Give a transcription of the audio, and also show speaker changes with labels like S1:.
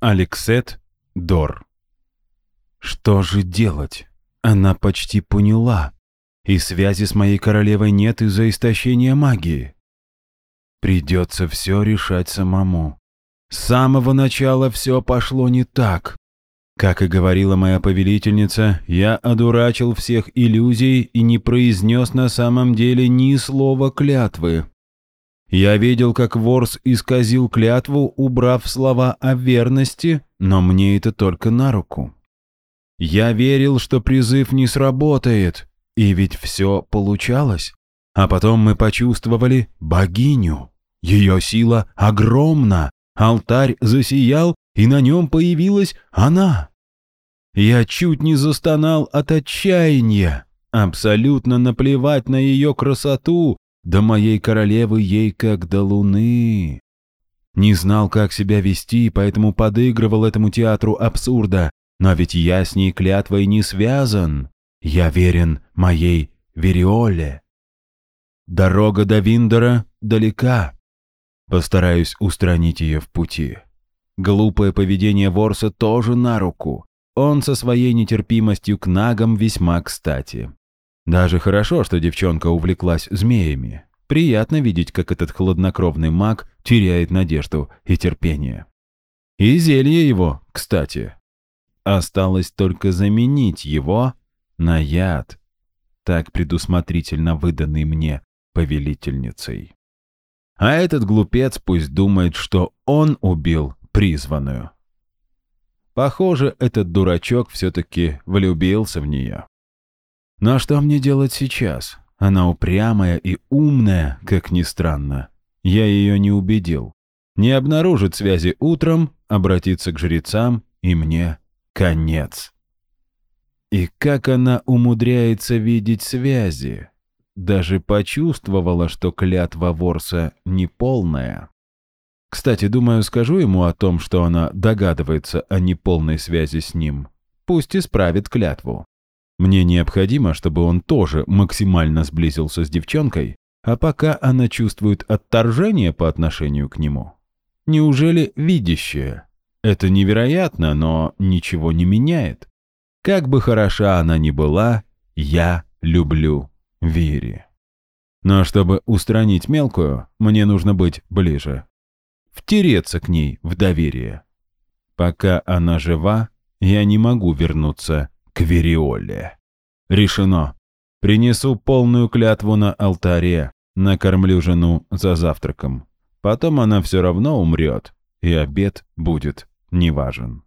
S1: Алексет Дор. Что же делать? Она почти поняла. И связи с моей королевой нет из-за истощения магии. Придется все решать самому. С самого начала все пошло не так. Как и говорила моя повелительница, я одурачил всех иллюзий и не произнес на самом деле ни слова клятвы. Я видел, как Ворс исказил клятву, убрав слова о верности, но мне это только на руку. Я верил, что призыв не сработает, и ведь все получалось. А потом мы почувствовали богиню. Ее сила огромна, алтарь засиял, и на нем появилась она. Я чуть не застонал от отчаяния. Абсолютно наплевать на ее красоту, до моей королевы ей как до луны. Не знал, как себя вести, поэтому подыгрывал этому театру абсурда. Но ведь я с ней клятвой не связан. Я верен моей Вериоле. Дорога до Виндора далека. Постараюсь устранить ее в пути. Глупое поведение Ворса тоже на руку. Он со своей нетерпимостью к нагам весьма кстати. Даже хорошо, что девчонка увлеклась змеями. Приятно видеть, как этот хладнокровный маг теряет надежду и терпение. И зелье его, кстати. Осталось только заменить его на яд, так предусмотрительно выданный мне повелительницей. А этот глупец пусть думает, что он убил призванную. Похоже, этот дурачок все-таки влюбился в нее. Но что мне делать сейчас? Она упрямая и умная, как ни странно. Я ее не убедил. Не обнаружит связи утром, обратиться к жрецам, и мне конец. И как она умудряется видеть связи? Даже почувствовала, что клятва Ворса неполная. Кстати, думаю, скажу ему о том, что она догадывается о неполной связи с ним. Пусть исправит клятву. Мне необходимо, чтобы он тоже максимально сблизился с девчонкой, а пока она чувствует отторжение по отношению к нему. Неужели видящее? Это невероятно, но ничего не меняет. Как бы хороша она ни была, я люблю Вири. Но чтобы устранить мелкую, мне нужно быть ближе втереться к ней в доверие. Пока она жива, я не могу вернуться к Вериоле. Решено. Принесу полную клятву на алтаре, накормлю жену за завтраком. Потом она все равно умрет, и обед будет неважен.